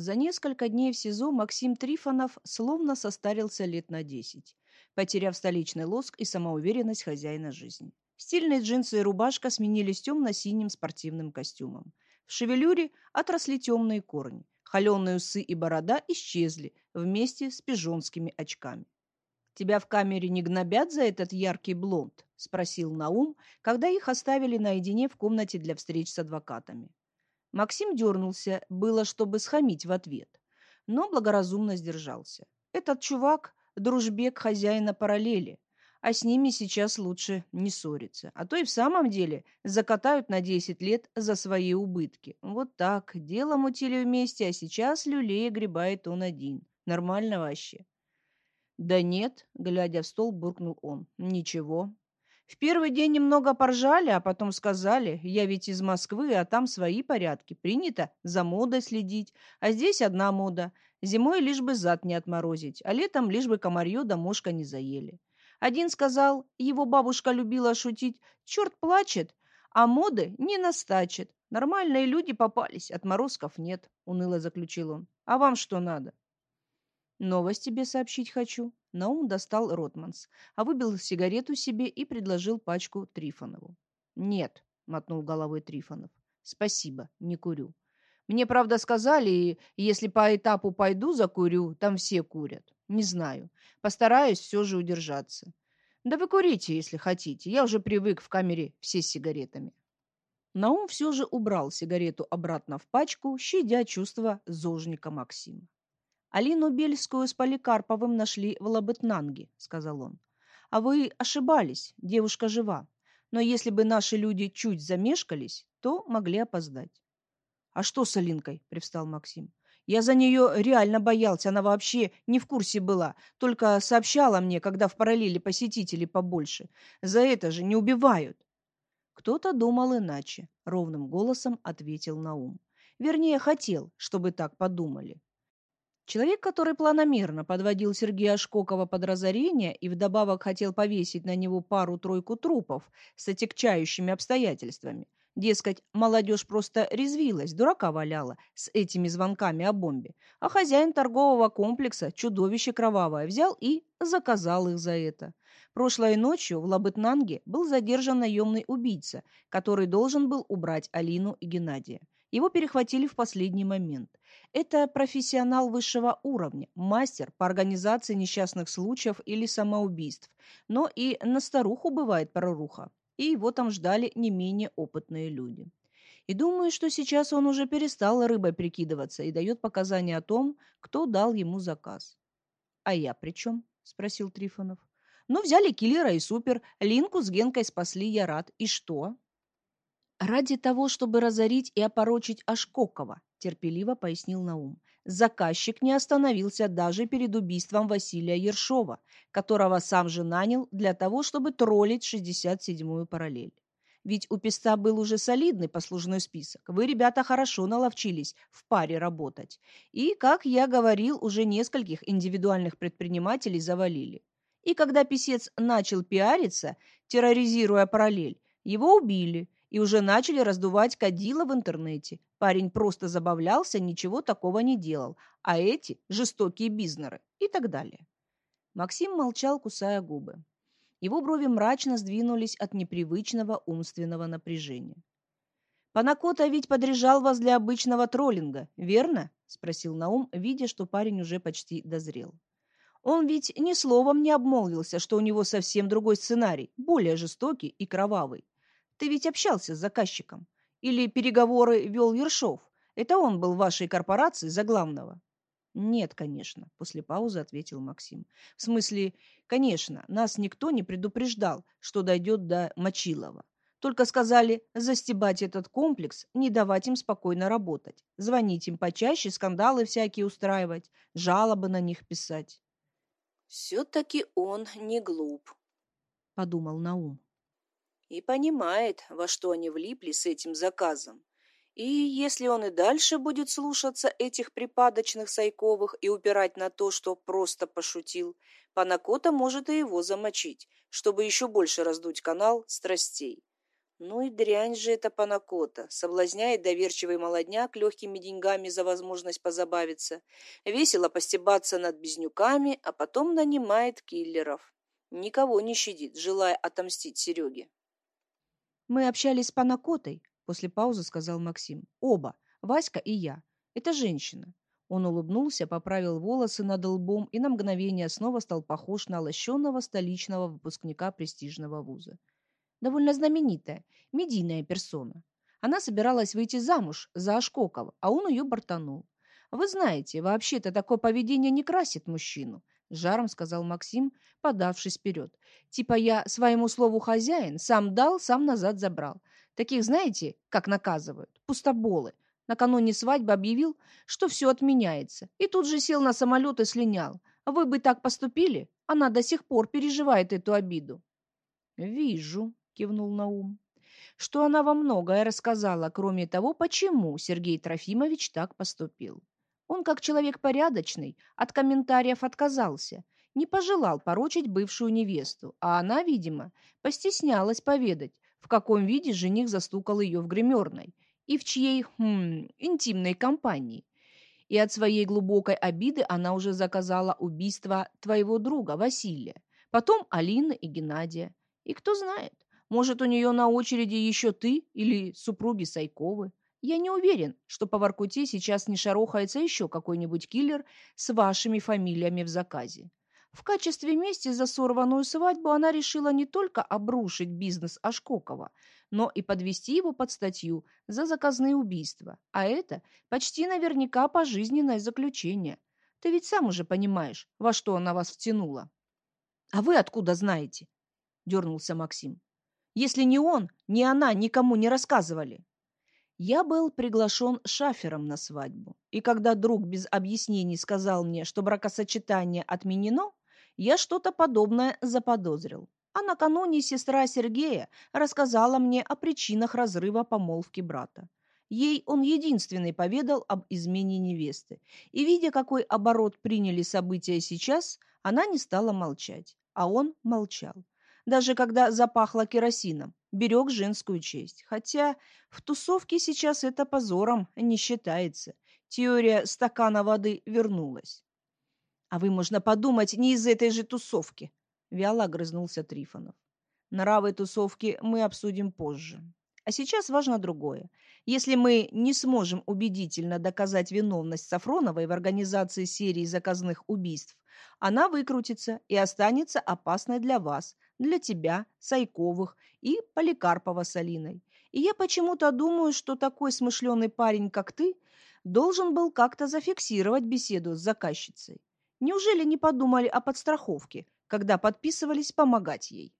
За несколько дней в СИЗО Максим Трифонов словно состарился лет на десять, потеряв столичный лоск и самоуверенность хозяина жизни. Стильные джинсы и рубашка сменились темно-синим спортивным костюмом. В шевелюре отросли темные корни. Холеные усы и борода исчезли вместе с пижонскими очками. «Тебя в камере не гнобят за этот яркий блонд?» – спросил Наум, когда их оставили наедине в комнате для встреч с адвокатами. Максим дернулся, было, чтобы схамить в ответ, но благоразумно сдержался. Этот чувак – дружбек хозяина параллели, а с ними сейчас лучше не ссориться. А то и в самом деле закатают на 10 лет за свои убытки. Вот так, дело мутили вместе, а сейчас люлей гребает он один. Нормально вообще. Да нет, глядя в стол, буркнул он. Ничего. В первый день немного поржали, а потом сказали, я ведь из Москвы, а там свои порядки. Принято за модой следить, а здесь одна мода. Зимой лишь бы зад не отморозить, а летом лишь бы комарье да мошка не заели. Один сказал, его бабушка любила шутить, черт плачет, а моды не настачит. Нормальные люди попались, отморозков нет, уныло заключил он. А вам что надо? Новость тебе сообщить хочу. Наум достал Ротманс, а выбил сигарету себе и предложил пачку Трифонову. Нет, мотнул головой Трифонов. Спасибо, не курю. Мне, правда, сказали, если по этапу пойду закурю, там все курят. Не знаю. Постараюсь все же удержаться. Да вы курите, если хотите. Я уже привык в камере все с сигаретами. Наум все же убрал сигарету обратно в пачку, щадя чувства зожника Максима. «Алину Бельскую с Поликарповым нашли в Лабытнанге», — сказал он. «А вы ошибались, девушка жива. Но если бы наши люди чуть замешкались, то могли опоздать». «А что с Алинкой?» — привстал Максим. Я за нее реально боялся, она вообще не в курсе была, только сообщала мне, когда в параллели посетителей побольше. За это же не убивают. Кто-то думал иначе, ровным голосом ответил Наум. Вернее, хотел, чтобы так подумали. Человек, который планомерно подводил Сергея Шкокова под разорение и вдобавок хотел повесить на него пару-тройку трупов с отягчающими обстоятельствами, Дескать, молодежь просто резвилась, дурака валяла с этими звонками о бомбе. А хозяин торгового комплекса, чудовище кровавое, взял и заказал их за это. Прошлой ночью в Лабытнанге был задержан наемный убийца, который должен был убрать Алину и Геннадия. Его перехватили в последний момент. Это профессионал высшего уровня, мастер по организации несчастных случаев или самоубийств. Но и на старуху бывает проруха и его там ждали не менее опытные люди. И думаю, что сейчас он уже перестал рыбой прикидываться и дает показания о том, кто дал ему заказ. — А я при чем? — спросил Трифонов. — Ну, взяли киллера и супер, Линку с Генкой спасли, я рад. И что? — Ради того, чтобы разорить и опорочить Ашкокова, — терпеливо пояснил Наум заказчик не остановился даже перед убийством Василия Ершова, которого сам же нанял для того, чтобы троллить 67-ю параллель. Ведь у Песта был уже солидный послужной список. Вы, ребята, хорошо наловчились в паре работать. И, как я говорил, уже нескольких индивидуальных предпринимателей завалили. И когда писец начал пиариться, терроризируя параллель, его убили – и уже начали раздувать кадила в интернете. Парень просто забавлялся, ничего такого не делал, а эти – жестокие бизнеры и так далее. Максим молчал, кусая губы. Его брови мрачно сдвинулись от непривычного умственного напряжения. «Панакота ведь подряжал вас для обычного троллинга, верно?» – спросил Наум, видя, что парень уже почти дозрел. Он ведь ни словом не обмолвился, что у него совсем другой сценарий, более жестокий и кровавый. Ты ведь общался с заказчиком. Или переговоры вел Ершов. Это он был вашей корпорации за главного. Нет, конечно, после паузы ответил Максим. В смысле, конечно, нас никто не предупреждал, что дойдет до Мочилова. Только сказали застебать этот комплекс, не давать им спокойно работать, звонить им почаще, скандалы всякие устраивать, жалобы на них писать. «Все-таки он не глуп», — подумал Наум и понимает, во что они влипли с этим заказом. И если он и дальше будет слушаться этих припадочных Сайковых и упирать на то, что просто пошутил, Панакота может и его замочить, чтобы еще больше раздуть канал страстей. Ну и дрянь же это панакота. Соблазняет доверчивый молодняк легкими деньгами за возможность позабавиться, весело постебаться над безнюками, а потом нанимает киллеров. Никого не щадит, желая отомстить Сереге. «Мы общались с панакотой», — после паузы сказал Максим. «Оба, Васька и я. Это женщина». Он улыбнулся, поправил волосы над лбом и на мгновение снова стал похож на лощенного столичного выпускника престижного вуза довольно знаменитая, медийная персона. Она собиралась выйти замуж за Ашкокова, а он ее бортанул. «Вы знаете, вообще-то такое поведение не красит мужчину», — жаром сказал Максим, подавшись вперед. «Типа я своему слову хозяин, сам дал, сам назад забрал. Таких, знаете, как наказывают? Пустоболы. Накануне свадьбы объявил, что все отменяется, и тут же сел на самолет и слинял. Вы бы так поступили? Она до сих пор переживает эту обиду». «Вижу», кивнул Наум. Что она во многое рассказала, кроме того, почему Сергей Трофимович так поступил. Он, как человек порядочный, от комментариев отказался, не пожелал порочить бывшую невесту, а она, видимо, постеснялась поведать, в каком виде жених застукал ее в гримерной и в чьей хм, интимной компании. И от своей глубокой обиды она уже заказала убийство твоего друга Василия, потом Алины и Геннадия. И кто знает, может, у нее на очереди еще ты или супруги Сайковы? Я не уверен, что по Воркуте сейчас не шарохается еще какой-нибудь киллер с вашими фамилиями в заказе. В качестве мести за сорванную свадьбу она решила не только обрушить бизнес Ашкокова, но и подвести его под статью за заказные убийства. А это почти наверняка пожизненное заключение. Ты ведь сам уже понимаешь, во что она вас втянула. — А вы откуда знаете? — дернулся Максим если не он, ни она никому не рассказывали. Я был приглашен шафером на свадьбу, и когда друг без объяснений сказал мне, что бракосочетание отменено, я что-то подобное заподозрил. А накануне сестра Сергея рассказала мне о причинах разрыва помолвки брата. Ей он единственный поведал об измене невесты. И, видя, какой оборот приняли события сейчас, она не стала молчать, а он молчал даже когда запахло керосином, берег женскую честь. Хотя в тусовке сейчас это позором не считается. Теория стакана воды вернулась. А вы, можно подумать, не из этой же тусовки, вяло огрызнулся Трифонов. Нравы тусовки мы обсудим позже. А сейчас важно другое. Если мы не сможем убедительно доказать виновность Сафроновой в организации серии заказных убийств, она выкрутится и останется опасной для вас, для тебя, Сайковых и Поликарпова с Алиной. И я почему-то думаю, что такой смышленый парень, как ты, должен был как-то зафиксировать беседу с заказчицей. Неужели не подумали о подстраховке, когда подписывались помогать ей?